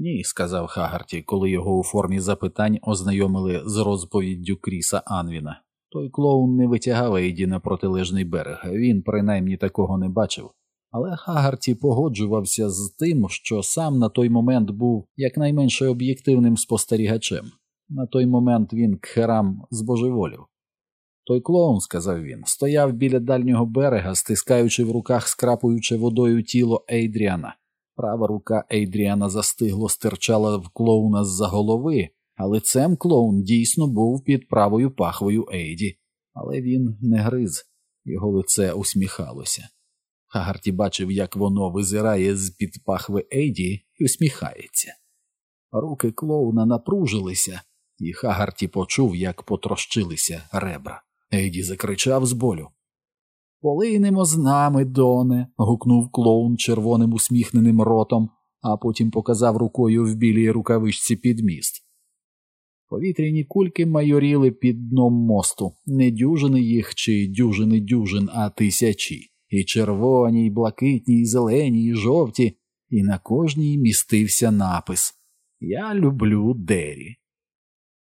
Ні, сказав Хагарті, коли його у формі запитань ознайомили з розповіддю Кріса Анвіна. Той клоун не витягав Ейді на протилежний берег, він принаймні такого не бачив. Але Хагарті погоджувався з тим, що сам на той момент був якнайменше об'єктивним спостерігачем. На той момент він к херам збожеволів. Той клоун, сказав він, стояв біля дальнього берега, стискаючи в руках, скрапуюче водою тіло Ейдріана. Права рука Ейдріана застигло стирчала в клоуна з за голови, а лицем клоун дійсно був під правою пахвою Ейді, але він не гриз, його лице усміхалося. Хагарті бачив, як воно визирає з під пахви Ейді і усміхається. Руки клоуна напружилися, і Хагарті почув, як потрощилися ребра. Ейді закричав з болю. Полинемо з нами, Доне. гукнув клоун червоним усміхненим ротом, а потім показав рукою в білій рукавичці під міст. Повітряні кульки майоріли під дном мосту, не дюжини їх чи дюжини дюжин, а тисячі, і червоні, і блакитні, і зелені, і жовті, і на кожній містився напис Я люблю Дері.